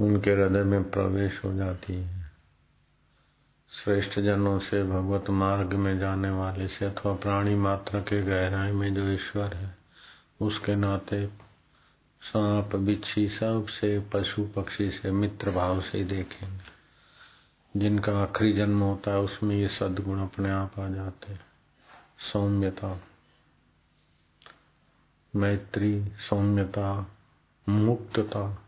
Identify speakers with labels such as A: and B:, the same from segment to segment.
A: उनके हृदय में प्रवेश हो जाती है। श्रेष्ठ जनों से भगवत मार्ग में जाने वाले से अथवा प्राणी मात्र के गहराई में जो ईश्वर है, उसके नाते सांप, बिच्छी सबसे पशु पक्षी से मित्र भाव से देखेंगे। जिनका आखिरी जन्म होता है, उसमें ये सदगुण अपने आप आ जाते हैं। सौम्यता। मैत्री, सौम्यता, मुक्तता।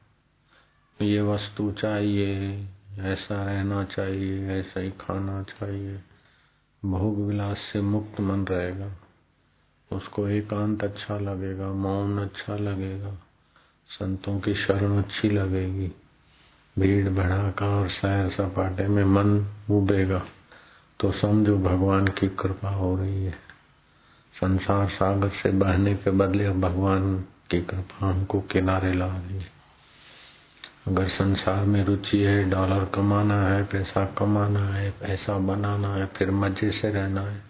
A: ये वस्तु चाहिए, ऐसा रहना चाहिए, ऐसा ही खाना चाहिए। भोग विलास से मुक्त मन रहेगा। उसको एकांत अच्छा लगेगा, मौन अच्छा लगेगा। संतों की शरण अच्छी लगेगी। भीड़ भड़ाका और सैर सपाटे में मन उबेगा। तो समझो भगवान की कृपा हो रही है। संसार सागर से बहने के बदले भगवान की कृपा हमको किनारे ला रही है। अगर संसार में रुचि है डॉलर कमाना है, पैसा कमाना है, पैसा बनाना है, फिर मज़े से रहना है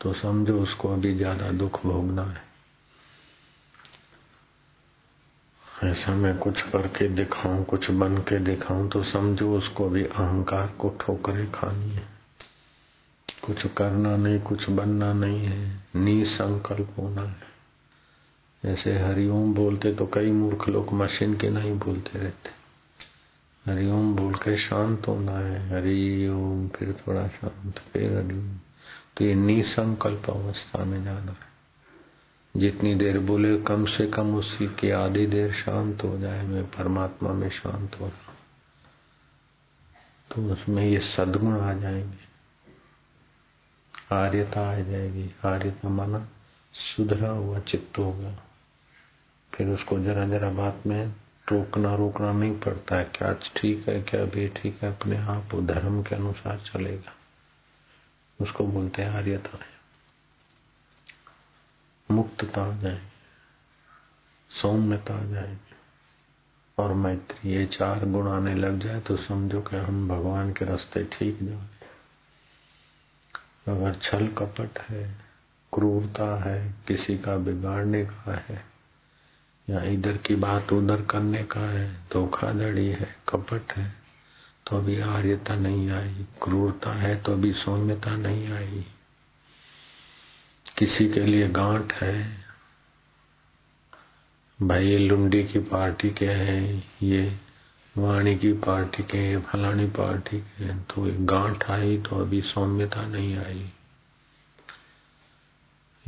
A: तो समझो उसको अभी ज़्यादा दुख भोगना है। ऐसा मैं कुछ करके दिखाऊँ, कुछ बन के दिखाऊँ तो समझो उसको भी अहंकार को ठोकरे खानी है। कुछ करना नहीं, कुछ बनना नहीं है, निसंकल्प होना है। ऐसे हरिओम बोलते तो कई मूर्ख लोग मशीन के नहीं बोलते रहते। हरिओम बोल के शांत होना है। हरि ओम, फिर थोड़ा शांत, फिर हरिओम तो ये निसंकल्प अवस्था में जाना है। जितनी देर बोले, कम से कम उसी की आधी देर शांत हो जाए। मैं परमात्मा में शांत हो रहा तो उसमें ये सदगुण आ जाएँगे। आर्यता आ जाएगी। आर्यता माना सुधरा हुआ चित्त होगा फिर उसको जरा जरा बात में रोकना रोकना नहीं पड़ता है। क्या ठीक है, क्या बेठीक है? अपने आप वो धर्म के अनुसार चलेगा। उसको बोलते हैं आर्यता मुक्तता आ जाए सौम्यता आ जाए और मैत्री, ये चार गुण आने लग जाए तो समझो कि हम भगवान के रास्ते ठीक जाए अगर छल कपट है, क्रूरता है, किसी का बिगाड़ने का है या इधर की बात उधर करने का है, धोखाधड़ी है, कपट है तो अभी आर्यता नहीं आई। क्रूरता है तो अभी सौम्यता नहीं आई। किसी के लिए गांठ है। भाई, ये लुंडी की पार्टी के हैं, ये वाणी की पार्टी के हैं, फलानी पार्टी के हैं तो गांठ आई तो अभी सौम्यता नहीं आई।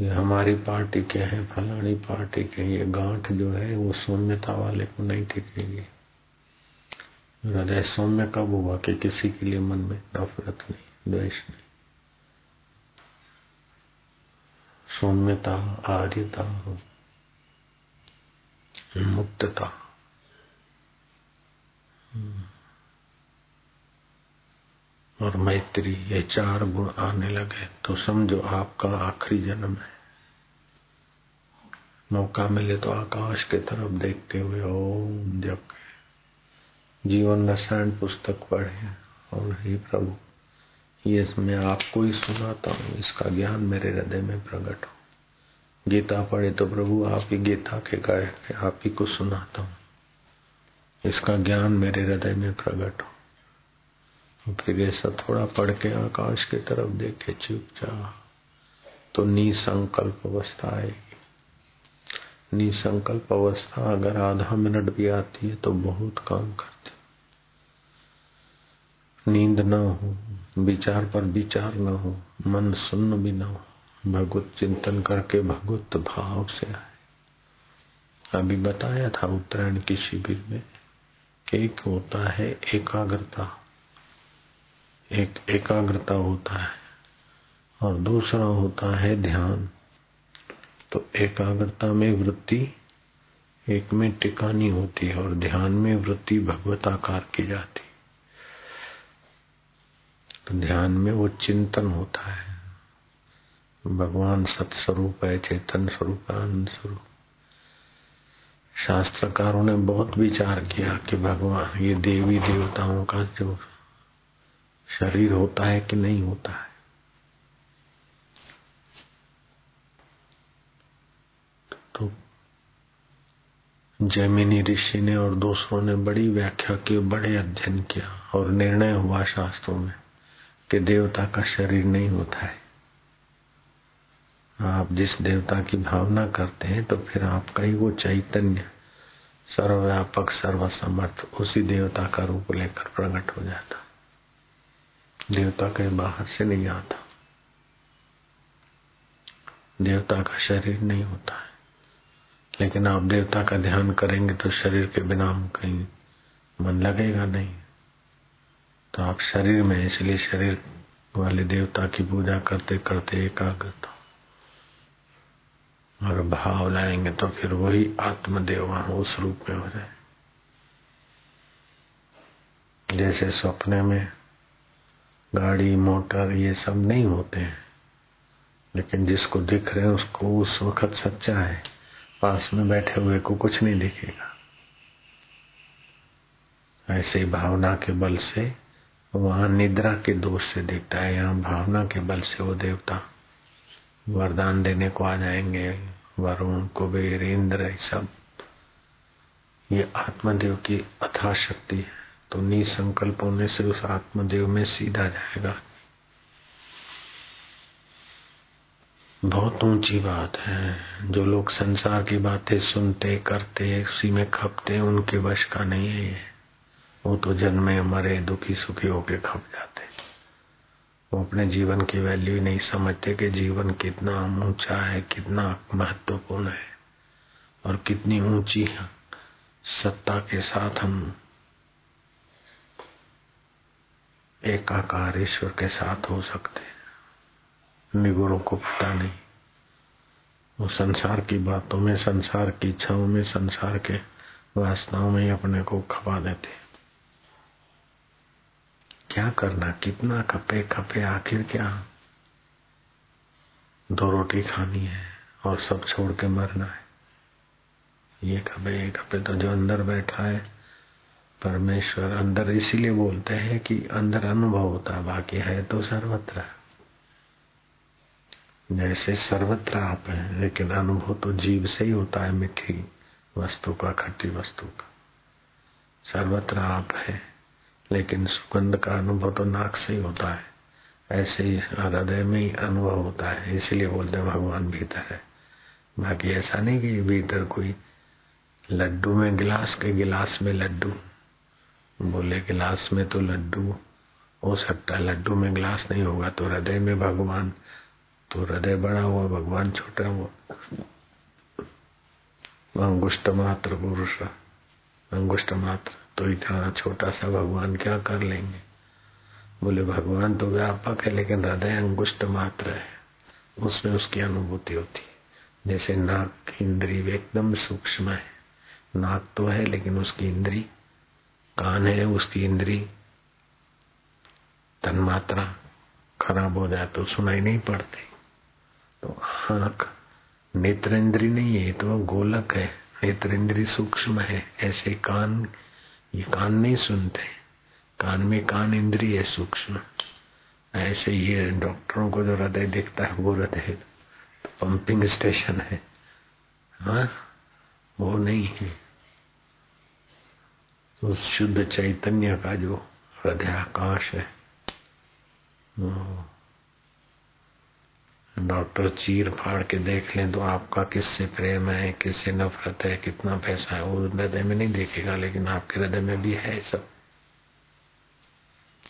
A: ये हमारी पार्टी के हैं, फलानी पार्टी के ये गांठ जो है वो सौम्यता वाले को नहीं टिकेगी। हृदय सौम्य कब हुआ कि किसी के लिए मन में नफरत नहीं, द्वेष नहीं? सौम्यता, आर्यता, मुक्तता। और मैत्री, ये चार गुण आने लगे तो समझो आपका आखिरी जन्म है। मौका मिले तो आकाश के तरफ़ देखते हुए, ओम जब जीवन रसायन पुस्तक पढ़े और हे प्रभु, ये मैं आपको ही सुनाता हूँ, इसका ज्ञान मेरे हृदय में प्रकट हो। गीता पढ़े तो प्रभु, आप ही गीता के गाय आप ही को सुनाता हूँ। इसका ज्ञान मेरे हृदय में प्रकट हो। फिर ऐसा थोड़ा पढ़ के आकाश की तरफ़ देखे चुपचाप। तो निसंकल्प अवस्था आएगी। निसंकल्प अवस्था अगर आधा मिनट भी आती है तो बहुत काम करती नींद न हो, विचार पर विचार न हो, मन सुन्न भी न हो, भगवत चिंतन करके भगवत भाव से आए। अभी बताया था उत्तरायण की शिविर में एक होता है एकाग्रता। एक एकाग्रता होता है और दूसरा होता है ध्यान। तो एकाग्रता में वृत्ति एक में टिकानी होती है और ध्यान में वृत्ति भगवताकार की जाती तो ध्यान में वो चिंतन होता है। भगवान सत्स्वरूप है, चेतन स्वरूप आनंद स्वरूप। शास्त्रकारों ने बहुत विचार किया कि भगवान, ये देवी देवताओं का जो शरीर होता है कि नहीं होता है? तो जैमिनी ऋषि ने और दूसरों ने बड़ी व्याख्या की, बड़े अध्ययन किया और निर्णय हुआ शास्त्रों में कि देवता का शरीर नहीं होता है। आप जिस देवता की भावना करते हैं तो फिर आपका ही वो चैतन्य सर्वव्यापक, सर्वसमर्थ उसी देवता का रूप लेकर प्रकट हो जाता। देवता कहीं बाहर से नहीं आता। देवता का शरीर नहीं होता है। लेकिन आप देवता का ध्यान करेंगे तो शरीर के बिना हम कहीं मन लगेगा नहीं। तो आप शरीर में, इसलिए शरीर वाले देवता की पूजा करते करते एकाग्रता और भाव लाएँगे तो फिर वही आत्मदेव उस रूप में हो जाए। जैसे सपने में गाड़ी, मोटर ये सब नहीं होते हैं। लेकिन जिसको दिख रहे हैं, उसको उस वक्त सच्चा है। पास में बैठे हुए को कुछ नहीं दिखेगा। ऐसे ही भावना के बल से, वहाँ निद्रा के दोष से दिखता है। यहाँ भावना के बल से वो देवता वरदान देने को आ जाएँगे। वरुण, कुबेर, इंद्र सब। ये आत्मदेव की अथा शक्ति है। तो निसंकल्प होने से उस आत्मदेव में सीधा जाएगा। बहुत ऊँची बात है। जो लोग संसार की बातें सुनते, करते, उसी में खपते, उनके वश का नहीं है ये। वो तो जन्मे मरे, दुखी, सुखी होके खप जाते। वो अपने जीवन की वैल्यू नहीं समझते कि जीवन कितना ऊँचा है, कितना महत्वपूर्ण है। और कितनी ऊँची सत्ता के साथ हम एकाकार ईश्वर के साथ हो सकते निगुणों को पता नहीं। वो संसार की बातों में, संसार की इच्छाओं में, संसार के वासनाओं में अपने को खपा देते क्या करना, कितना खपे खपे, आखिर क्या? दो रोटी खानी है और सब छोड़ के मरना है। ये खपे ये खपे तो जो अंदर बैठा है परमेश्वर अंदर इसीलिए बोलते हैं कि अंदर अनुभव होता है बाकी है तो सर्वत्र। जैसे सर्वत्र आप है, लेकिन अनुभव तो जीव से ही होता है मीठी वस्तु का खट्टी वस्तु का। सर्वत्र आप है, लेकिन सुगंध का अनुभव तो नाक से ही होता है। ऐसे ही हृदय में ही अनुभव होता है, इसलिए बोलते हैं भगवान भीतर है। बाकी ऐसा नहीं कि भीतर कोई लड्डू में गिलास के गिलास में लड्डू। बोले, गिलास में तो लड्डू, हो सकता है लड्डू में गिलास नहीं होगा तो हृदय में भगवान तो हृदय बड़ा हुआ, भगवान छोटा हुआ। अंगुष्ट मात्र पुरुष, अंगुष्ट मात्र तो इतना छोटा सा भगवान क्या कर लेंगे? बोले, भगवान तो व्यापक है, लेकिन हृदय अंगुष्ट मात्र है। उसमें उसकी अनुभूति होती है। जैसे नाक इंद्री एकदम सूक्ष्म है। नाक तो है, लेकिन उसकी इंद्री कान है उसकी इंद्री, तन्मात्रा खराब हो जाए तो सुनाई नहीं पड़ती। तो आँख नेत्रेंद्री नहीं है तो गोलक है नेत्र इंद्री सूक्ष्म है, ऐसे कान, ये कान नहीं सुनते। कान में कान इंद्री है सूक्ष्म। ऐसे ये डॉक्टरों को जो हृदय दिखता है, वो हृदय तो पंपिंग स्टेशन है। हाँ वो नहीं है। तो शुद्ध चैतन्य का जो हृदय आकाश है डॉक्टर चीर फाड़ के देख लें तो आपका किससे प्रेम है, किससे नफरत है, कितना पैसा है, वो हृदय में नहीं देखेगा, लेकिन आपके हृदय में भी है सब।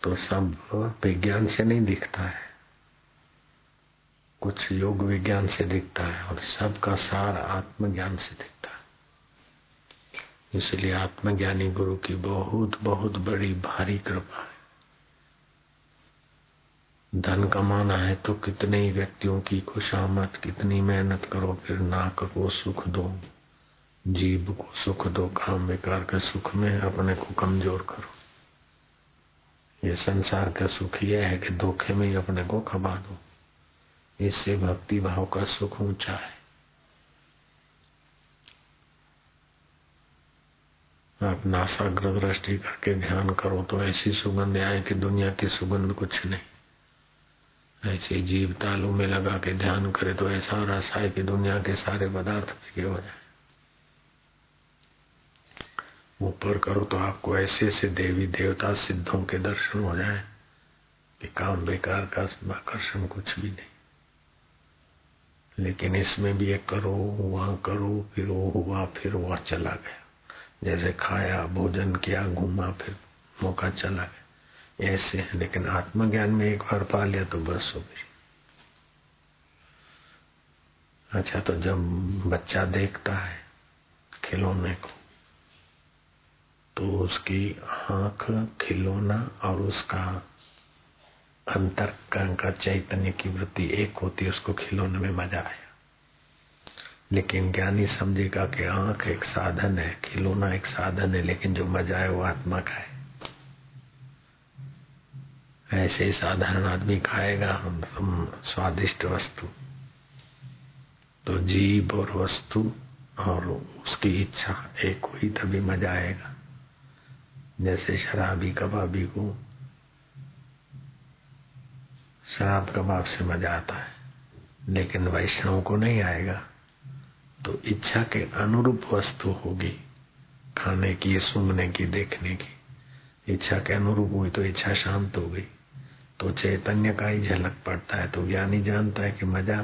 A: तो सब विज्ञान से नहीं दिखता है। कुछ योग विज्ञान से दिखता है और सबका सार आत्मज्ञान से दिखता है। इसलिए आत्मज्ञानी गुरु की बहुत बहुत बड़ी, भारी कृपा है। धन कमाना है तो कितने ही व्यक्तियों की खुशामद, कितनी मेहनत करो, फिर नाक को सुख दो जीव को सुख दो, काम विकार के सुख में अपने को कमज़ोर करो। ये संसार का सुख यह है कि धोखे में ही अपने को खबा दो। इससे भक्ति भाव का सुख ऊँचा है। आप नासाग्र दृष्टि करके ध्यान करो तो ऐसी सुगंध आए कि दुनिया की सुगंध कुछ नहीं। ऐसे जीव तालू में लगा के ध्यान करे तो ऐसा रस आए कि दुनिया के सारे पदार्थ फीके हो जाए। ऊपर करो तो आपको ऐसे ऐसे देवी देवता सिद्धों के दर्शन हो जाए कि काम बेकार का आकर्षण कुछ भी नहीं। लेकिन इसमें भी एक करो, वहाँ करो, फिर वो हुआ, फिर वह चला गया। जैसे खाया, भोजन किया, घूमा, फिर मौका चला गया। ऐसे है, लेकिन आत्मज्ञान में एक बार पा लिया तो बस हो गई। अच्छा तो जब बच्चा देखता है खिलौने को तो उसकी आँख खिलौना और उसका अंतर का चैतन्य की वृत्ति एक होती है, उसको खिलौने में मज़ा आया। लेकिन ज्ञानी समझेगा कि आँख एक साधन है खिलौना एक साधन है, लेकिन जो मज़ा है वो आत्मा का है। ऐसे ही साधारण आदमी खाएगा हम स्वादिष्ट वस्तु। तो जीव और वस्तु और उसकी इच्छा, एक हुई तभी मज़ा आएगा। जैसे शराबी कबाबी को, शराब कबाब से मज़ा आता है, लेकिन वैष्णव को नहीं आएगा। तो इच्छा के अनुरूप वस्तु होगी, खाने की सुनने की, देखने की। इच्छा के अनुरूप हुई तो इच्छा शांत हो गई। तो चैतन्य का ही झलक पड़ता है तो ज्ञानी जानता है कि मज़ा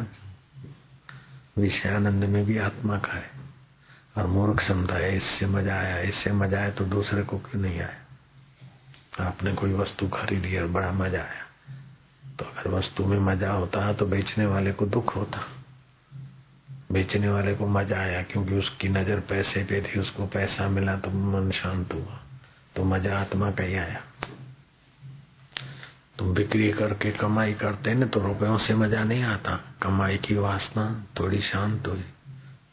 A: विषयानंद में भी आत्मा का है। और मूर्ख समझता है, इससे मज़ा आया, इससे मज़ा आया तो दूसरे को क्यों नहीं आया? आपने कोई वस्तु खरीदी और बड़ा मज़ा आया। तो अगर वस्तु में मज़ा होता तो बेचने वाले को दुख होता। बेचने वाले को मज़ा आया क्योंकि उसकी नज़र पैसे पे थी, उसको पैसा मिला तो मन शांत हुआ। तो मज़ा आत्मा का ही आया। तुम बिक्री करके कमाई करते न तो रुपयों से मज़ा नहीं आता। कमाई की वासना थोड़ी शांत हुई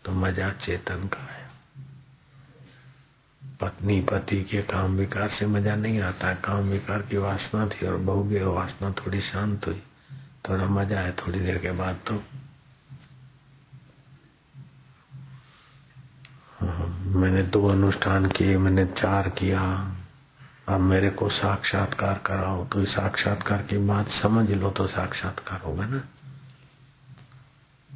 A: तो मज़ा चेतन का आया। पत्नी पति के काम विकार से मज़ा नहीं आता। काम विकार की वासना थी और बहुगे वासना थोड़ी शांत हुई। थोड़ा मज़ा आया, थोड़ी देर के बाद तो हाँ, मैंने दो अनुष्ठान किए, मैंने चार किया। अब मेरे को साक्षात्कार कराओ तो साक्षात्कार की बात समझ लो तो साक्षात्कार होगा ना।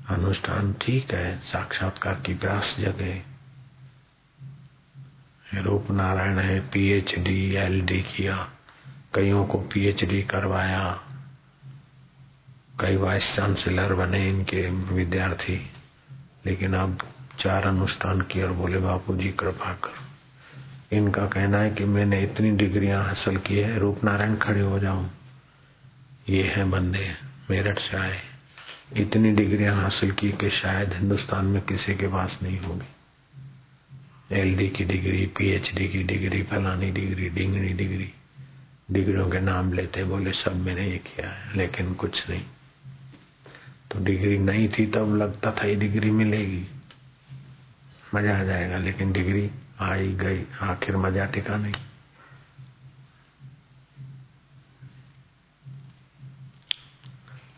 A: अनुष्ठान ठीक है, साक्षात्कार की प्यास जगे रूप नारायण है पीएचडी एलडी किया, कईयों को पीएचडी करवाया। कई वाइस चांसलर बने इनके विद्यार्थी। लेकिन अब चार अनुष्ठान किए और बोले, बापू जी, कृपा कर। इनका कहना है कि मैंने इतनी डिग्रियाँ हासिल की है रूप नारायण खड़े हो जाऊँ। ये है बंदे, मेरठ से आए। इतनी डिग्रियाँ हासिल की कि शायद हिंदुस्तान में किसी के पास नहीं होगी। एलडी की डिग्री, पीएचडी की डिग्री, फलानी डिग्री, डिंगनी डिग्री, डिग्रियों के नाम लेते बोले, सब मैंने ये किया है, लेकिन कुछ नहीं। तो डिग्री नहीं थी, तब लगता था ये डिग्री मिलेगी। मज़ा आ जाएगा, लेकिन डिग्री आई, गई, आखिर मज़ा टिका नहीं।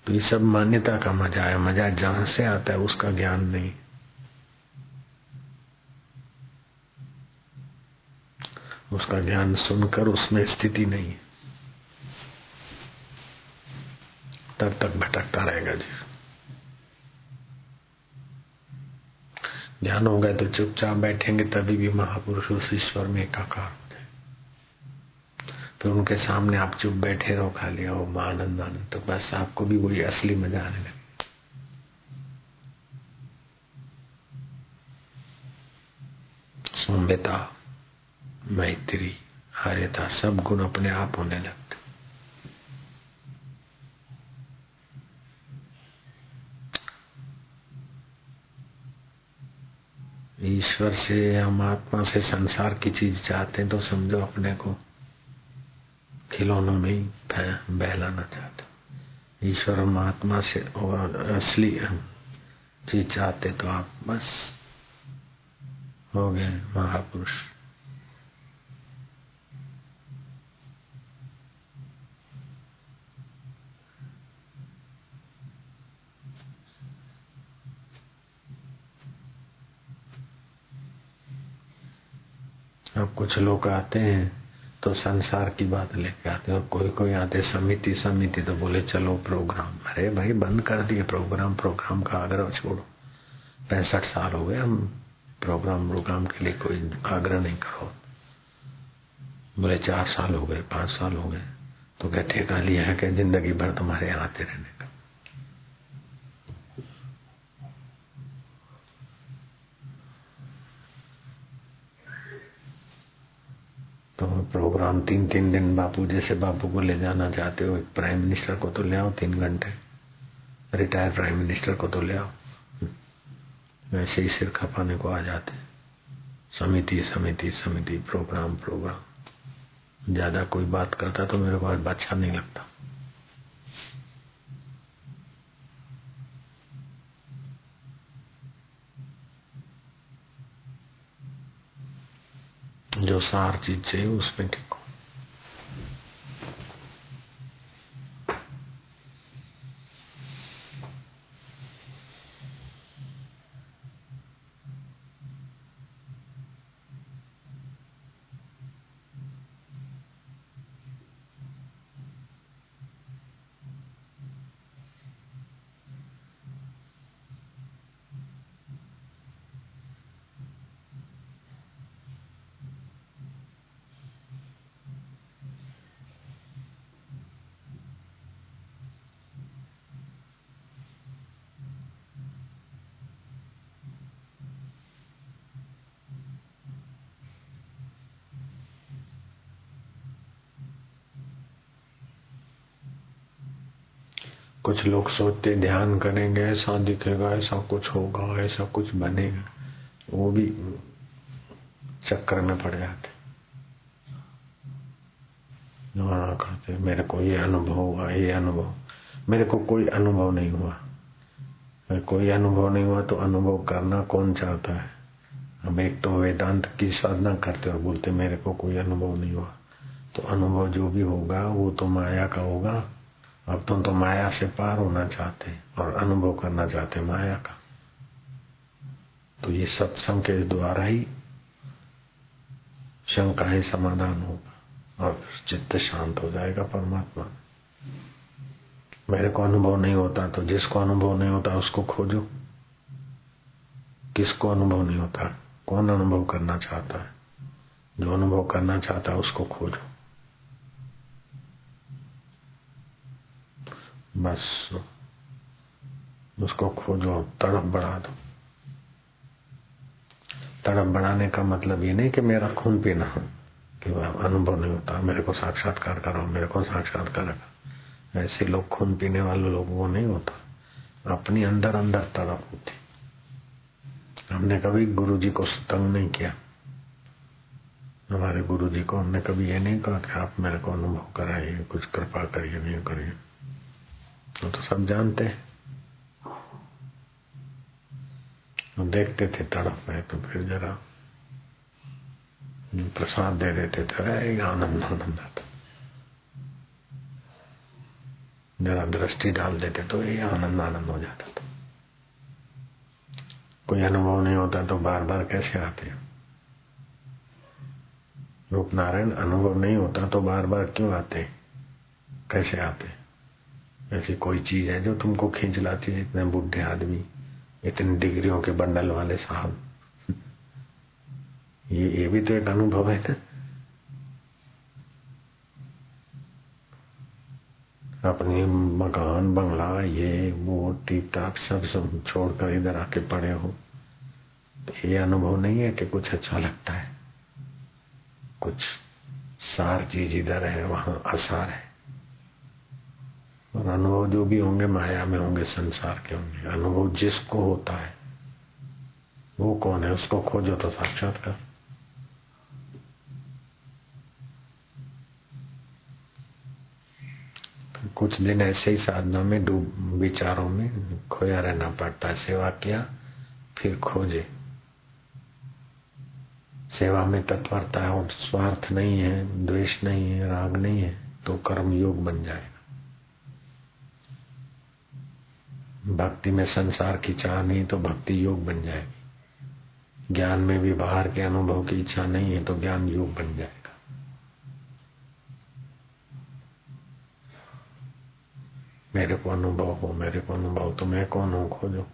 A: तो ये सब मान्यता का मज़ा है, मज़ा जहाँ से आता है उसका ज्ञान नहीं। उसका ज्ञान सुनकर उसमें स्थिति नहीं है। तब तक भटकता रहेगा जी। हो गए तो चुपचाप बैठेंगे, तभी भी महापुरुष उस ईश्वर में एकाकार हो। जाए फिर उनके सामने आप चुप बैठे रहो, खाली हो आनंद आनंद। तो बस आपको भी वही असली मज़ा आने लगे। सौम्यता, मैत्री हरिता सब गुण अपने आप होने लगते ईश्वर से, हम आत्मा से संसार की चीज़ चाहते हैं तो समझो अपने को। खिलौनों में ही बहलाना चाहते ईश्वर हम आत्मा से, और असली चीज़ चाहते तो आप बस हो गए महापुरुष अब कुछ लोग आते हैं तो संसार की बात लेके आते हैं और कोई कोई आते समिति समिति तो बोले, चलो प्रोग्राम अरे भाई, बंद कर दिए प्रोग्राम प्रोग्राम का आग्रह छोड़ो। पैंसठ साल हो गए, हम प्रोग्राम प्रोग्राम के लिए कोई आग्रह नहीं करो। बोले, चार साल हो गए, पाँच साल हो गए। तो क्या ठेका लिया है क्या ज़िंदगी भर तुम्हारे आते रहने का। तो प्रोग्राम तीन तीन दिन बापू, जैसे बापू को ले जाना चाहते हो प्राइम मिनिस्टर को तो ले आओ तीन घंटे। रिटायर प्राइम मिनिस्टर को तो ले आओ। वैसे ही सिर खपाने को आ जाते समिति समिति समिति प्रोग्राम प्रोग्राम ज़्यादा कोई बात करता तो मेरे को अच्छा नहीं लगता। जो सार चीज़ चाहिए उसमें ठीक कुछ लोग सोचते ध्यान करेंगे, ऐसा दिखेगा, ऐसा कुछ होगा, ऐसा कुछ बनेगा। वो भी चक्कर में पड़ जाते कहते मेरे को ये अनुभव हुआ, ये अनुभव। मेरे को कोई अनुभव नहीं हुआ। कोई अनुभव नहीं हुआ तो अनुभव करना कौन चाहता है? हम एक तो वेदांत की साधना करते और बोलते मेरे को कोई अनुभव नहीं हुआ। तो अनुभव जो भी होगा, वो तो माया का होगा अब तुम तो माया से पार होना चाहते और अनुभव करना चाहते माया का। तो ये सत्संग के द्वारा ही शंका ही समाधान होगा और चित्त शांत हो जाएगा परमात्मा। मेरे को अनुभव नहीं होता तो जिसको अनुभव नहीं होता उसको खोजो। किसको अनुभव नहीं होता? कौन अनुभव करना चाहता है? जो अनुभव करना चाहता है उसको खोजो। बस, उसको खोजो, तड़प बढ़ा दो। तड़प बढ़ाने का मतलब ये नहीं कि मेरा खून पीना कि वह अनुभव नहीं होता, मेरे को साक्षात्कार करो, मेरे को साक्षात्कार ऐसे लोग, खून पीने वाले लोग, वो नहीं होता। अपनी अंदर अंदर तड़प होती। हमने कभी गुरु जी को तंग नहीं किया। हमारे गुरु जी को हमने कभी ये नहीं कहा कि आप मेरे को अनुभव कराइए, कुछ कृपा करिए नहीं करिए। वो तो सब जानते हैं। देखते थे तड़प में तो फिर जरा प्रसाद दे देते थे। अरे आनंद आनंद आता। जरा दृष्टि डाल देते तो ये आनंद आनंद हो जाता था। कोई अनुभव नहीं होता तो बार बार कैसे आते रूप नारायण अनुभव नहीं होता तो बार बार क्यों आते कैसे आते ऐसी कोई चीज़ है जो तुमको खींच लाती है, इतने बुढ़े आदमी, इतनी डिग्रियों के बंडल वाले साहब। ये ये भी तो एक अनुभव है ना? अपनी मकान, बंगला, ये, वो टीप टाप सब सब छोड़कर इधर आके पड़े हो। तो ये अनुभव नहीं है कि कुछ अच्छा लगता है। कुछ सार चीज़ इधर है, वहाँ असार है। और अनुभव जो भी होंगे, माया में होंगे, संसार के होंगे, अनुभव जिसको होता है, वो कौन है, उसको खोजो तो साक्षात्कार। कुछ दिन ऐसे ही साधना में, डूब, विचारों में खोया रहना पड़ता है। सेवा किया, फिर खोजे। सेवा में तत्परता है और स्वार्थ नहीं है, द्वेष नहीं है, राग नहीं है तो कर्म योग बन जाए। भक्ति में संसार की चाह नहीं तो भक्ति योग बन जाएगी ज्ञान में भी बाहर के अनुभव की इच्छा नहीं है तो ज्ञान योग बन जाएगा। मेरे को अनुभव हो, मेरे को अनुभव तो मैं कौन हूँ? खोजो।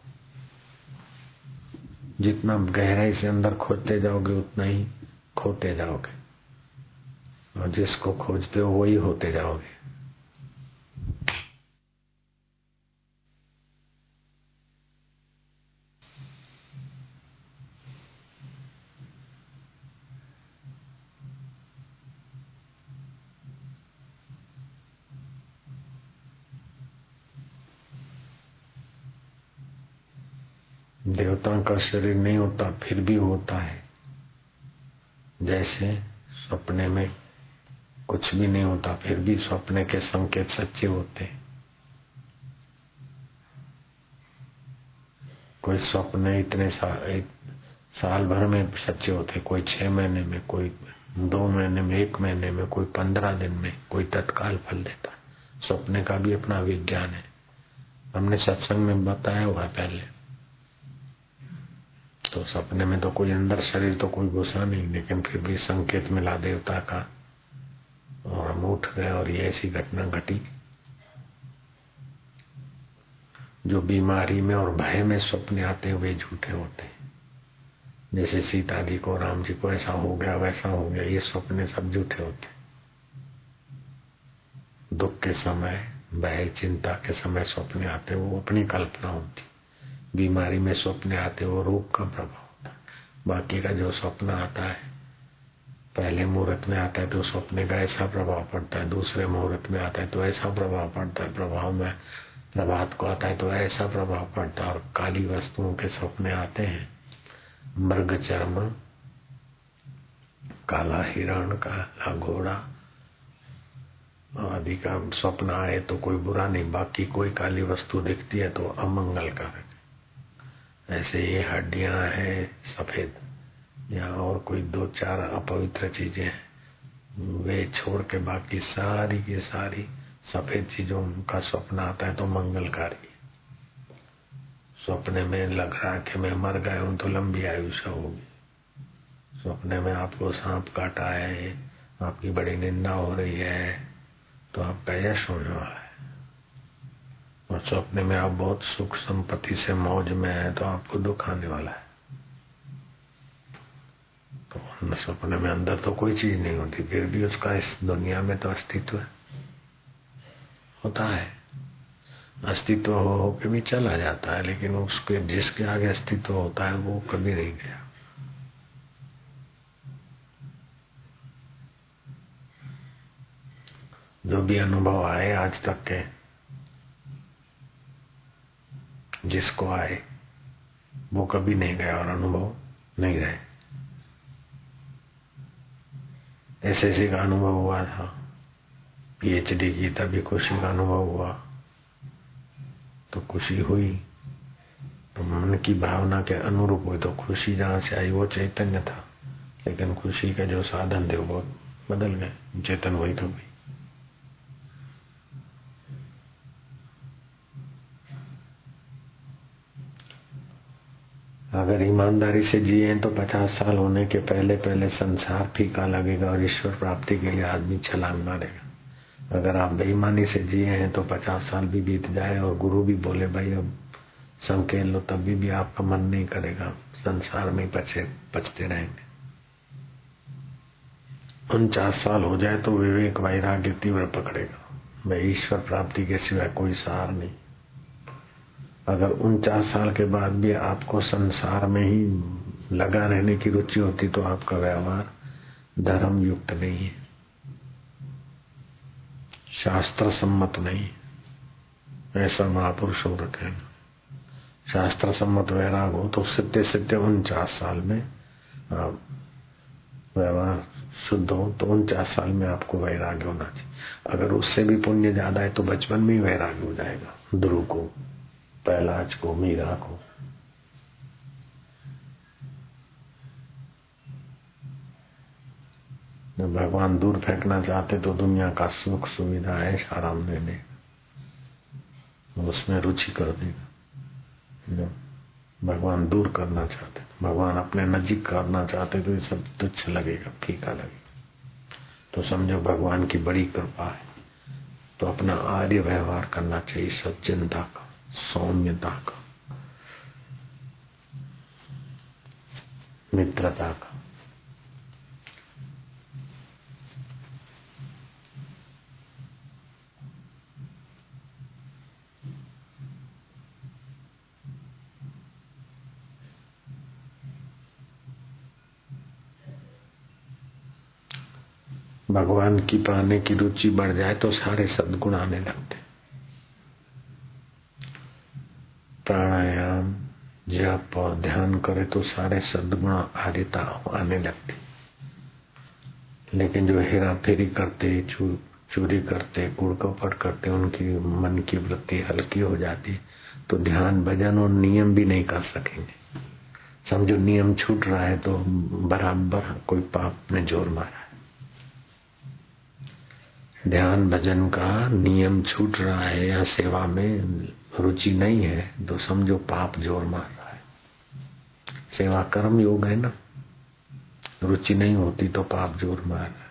A: जितना गहराई से अंदर खोजते जाओगे, उतना ही खोते जाओगे। और जिसको खोजते हो, वही होते जाओगे देवताओं का शरीर नहीं होता, फिर भी होता है। जैसे सपने में कुछ भी नहीं होता, फिर भी सपने के संकेत सच्चे होते कोई सपने इतने साल साल भर में सच्चे होते कोई छह महीने में, कोई दो महीने में, एक महीने में, कोई पंद्रह दिन में, कोई तत्काल फल देता सपने का भी अपना विज्ञान है। हमने सत्संग में बताया हुआ पहले। तो सपने में तो कोई अंदर शरीर तो कोई घुसा नहीं, लेकिन फिर भी संकेत मिला देवता का। और हम उठ गए और ये ऐसी घटना घटी। जो बीमारी में और भय में सपने आते हुए झूठे होते हैं। जैसे सीता जी को राम जी को ऐसा हो गया, वैसा हो गया, ये सपने सब झूठे होते दुख के समय, भय, चिंता के समय सपने आते, वो अपनी कल्पना होती। बीमारी में स्वप्न आते वो रोग का प्रभाव बाकी का जो स्वप्न आता है, पहले मुहूर्त में आता है तो स्वप्न का ऐसा प्रभाव पड़ता है, दूसरे मुहूर्त में आता है तो ऐसा प्रभाव पड़ता है, प्रभाव में प्रभात को आता है तो ऐसा प्रभाव पड़ता है। और काली वस्तुओं के स्वप्न आते हैं, मृग चर्म, काला हिरण, काला घोड़ा, आदि का स्वप्न आए तो कोई बुरा नहीं, बाकी कोई काली वस्तु दिखती है तो अमंगल कारक ऐसे ये हड्डियाँ हैं, सफ़ेद। या और कोई दो चार अपवित्र चीज़ें वे छोड़ के बाकी सारी की सारी सफ़ेद चीज़ों का स्वप्न आता है तो मंगलकारी सपने में लग रहा है कि मैं मर गया हूँ तो लंबी आयुष्य होगी। सपने में आपको सांप काटा है, आपकी बड़ी निंदा हो रही है तो आपका यश होने वाला है और सपने में आप बहुत सुख संपत्ति से मौज में है तो आपको दुख आने वाला है। तो सपने में अंदर तो कोई चीज़ नहीं होती, फिर भी उसका इस दुनिया में तो अस्तित्व है। होता है। अस्तित्व हो हो के भी चला जाता है, लेकिन उसके जिसके आगे अस्तित्व होता है, वो कभी नहीं गया। जो भी अनुभव आए आज तक के जिसको आए, वो कभी नहीं गया और अनुभव नहीं रहे। एस एस का अनुभव हुआ था। पीएचडी की तभी खुशी का अनुभव हुआ। तो खुशी हुई। तो मन की भावना के अनुरूप हुई। तो खुशी जहाँ से आई वो चैतन्य था। लेकिन खुशी के जो साधन थे वो बदल गए। चेतन वही तो भी अगर ईमानदारी से जिए तो पचास साल होने के पहले पहले संसार फीका लगेगा और ईश्वर प्राप्ति के लिए आदमी छलांग मारेगा। अगर आप बेईमानी से जिए हैं तो पचास साल भी बीत जाए और गुरु भी बोले, भाई, अब संकेत लो तभी भी आपका मन नहीं करेगा। संसार में पचे, पचते रहेंगे। उनचास साल हो जाए तो विवेक वैराग्य तीव्र पकड़ेगा। मैं ईश्वर प्राप्ति के सिवाय कोई सहार नहीं। अगर उनचास साल के बाद भी आपको संसार में ही लगा रहने की रुचि होती तो आपका व्यवहार धर्म युक्त नहीं है। शास्त्र सम्मत नहीं ऐसा महापुरुषों का कहना। शास्त्र सम्मत वैराग हो तो सिद्धे सिद्धे उनचास साल में आप व्यवहार शुद्ध हो तो उनचास साल में आपको वैराग्य होना चाहिए। अगर उससे भी पुण्य ज़्यादा है तो बचपन में ही वैराग्य हो जाएगा ध्रुव को। पहलाज को, मीरा को। जब भगवान दूर फेंकना चाहते तो दुनिया का सुख सुविधा है आराम देने। उसमें रुचि कर देगा जब भगवान दूर करना चाहते, भगवान अपने नजीक करना चाहते तो ये सब तुच्छ लगेगा, फीका लगेगा। तो समझो भगवान की बड़ी कृपा है। तो अपना आर्य व्यवहार करना चाहिए सज्जनता का सौम्यता का, मित्रता का। भगवान की पाने की रुचि बढ़ जाए तो सारे सदगुण आने लगते जप और ध्यान करे तो सारे सदगुण आदिता आने लगते लेकिन जो हेरा फेरी करते चोरी करते कूड़ कपट करते उनकी मन की वृत्ति हल्की हो जाती तो ध्यान भजन और नियम भी नहीं कर सकेंगे समझो नियम छूट रहा है तो बराबर कोई पाप ने ज़ोर मारा है ध्यान भजन का नियम छूट रहा है या सेवा में रुचि नहीं है तो समझो पाप ज़ोर मार सेवा कर्म योग है ना? रुचि नहीं होती तो पाप ज़ोर मार। है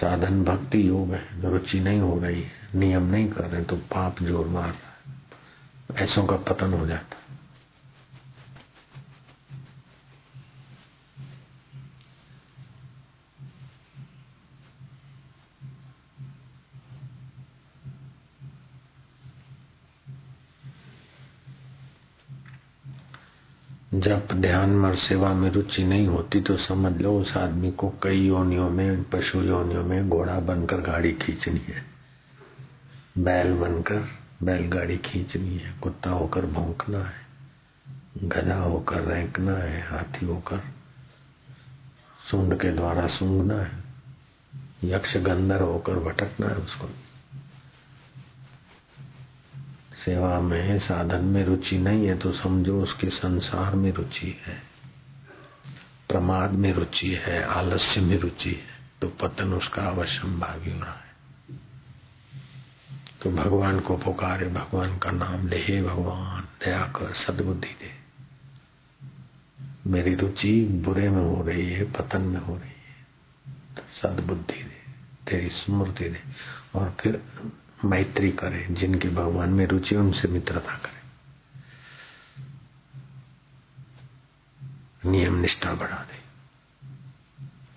A: साधन भक्ति योग है, रुचि नहीं हो रही, नियम नहीं कर रहे तो पाप ज़ोर मार। रहा है ऐसों का पतन हो जाता। जब ध्यान में सेवा में रुचि नहीं होती तो समझ लो उस आदमी को कई योनियों में, पशु योनियों में घोड़ा बनकर गाड़ी खींचनी है। बैल बनकर बैलगाड़ी खींचनी है। कुत्ता होकर भौंकना है। गधा होकर रेंकना है। हाथी होकर सूंड के द्वारा सूंघना है। यक्ष गंधर होकर भटकना है उसको। सेवा में है साधन में रुचि नहीं है तो समझो उसके संसार में रुचि है। प्रमाद में रुचि है, आलस्य में रुचि है तो पतन उसका अवश्य भागी हो रहा है। तो भगवान को पुकारे, भगवान का नाम ले, हे भगवान, दया कर, सदबुद्धि दे। मेरी रुचि बुरे में हो रही है, पतन में हो रही है तो सदबुद्धि दे, तेरी स्मृति दे। और फिर मैत्री करें, जिनकी भगवान में रुचि उनसे मित्रता करे। नियम निष्ठा बढ़ा दे।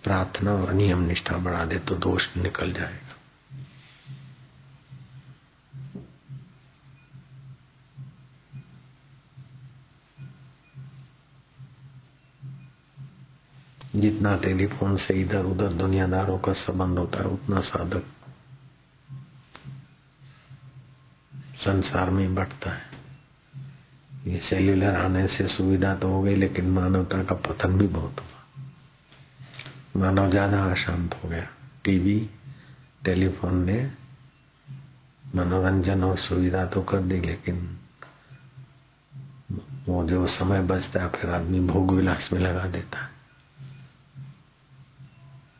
A: प्रार्थना और नियम निष्ठा बढ़ा दे तो दोष निकल जाएगा। जितना टेलीफोन से इधर उधर दुनियादारों का संबंध होता है, उतना साधक संसार में बढ़ता है। ये सेल्यूलर आने से सुविधा तो हो गई, लेकिन मानवता का पतन भी बहुत हुआ। मानव ज़्यादा अशांत हो गया। टीवी, टेलीफोन ने मनोरंजन और सुविधा तो कर दी, लेकिन वो जो समय बचता है, फिर आदमी भोग विलास में लगा देता है।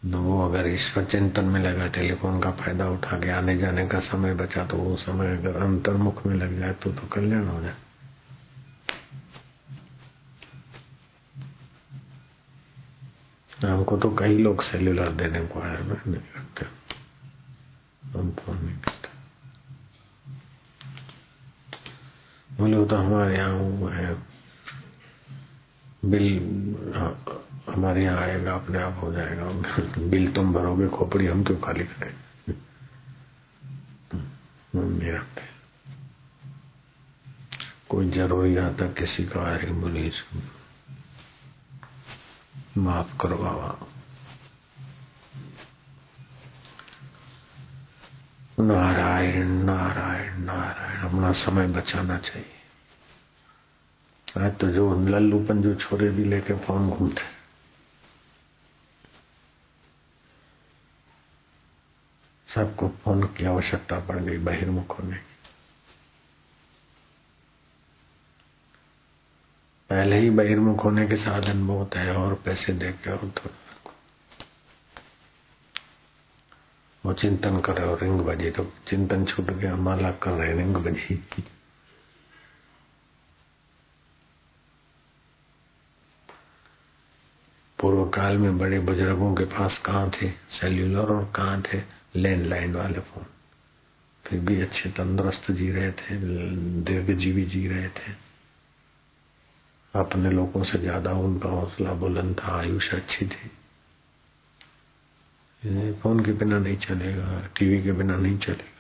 A: वो अगर ईश्वर चिंतन में लगा, टेलीफोन का फ़ायदा उठा के आने जाने का समय बचा तो वो समय अगर अंतर्मुख में लग जाए तो तो कल्याण हो जाए। हमको तो कई लोग सेल्यूलर देने को आए मैं नहीं करते। हम फ़ोन नहीं करते। बोले तो हमारे यहाँ वो है, बिल हमारे यहाँ आएगा, अपने आप हो जाएगा। बिल तुम भरोगे, खोपड़ी हम क्यों खाली करें? कोई ज़रूरी आता किसी का आए, बोली, माफ़ करो बाबा। नारायण नारायण नारायण, अपना समय बचाना चाहिए। आज तो जो लल्लूपन जो छोरे भी लेके फ़ोन घूमते सबको फ़ोन की आवश्यकता पड़ गई बहिर्मुख होने की पहले ही बहिर्मुख होने के साधन बहुत है और पैसे दे के और तो वो चिंतन करे और रिंग बजी तो चिंतन छूट गया, माला कर रहे रिंग बजी। पूर्व काल में बड़े बुज़ुर्गों के पास कहाँ थे? सेल्यूलर और कहाँ थे? लैंडलाइन वाले फ़ोन फिर भी अच्छे तंदुरुस्त जी रहे थे दीर्घ जीवी जी रहे थे। अपने लोगों से ज़्यादा उनका हौसला बुलंद था, आयुष अच्छी थी। फ़ोन के बिना नहीं चलेगा टीवी के बिना नहीं चलेगा।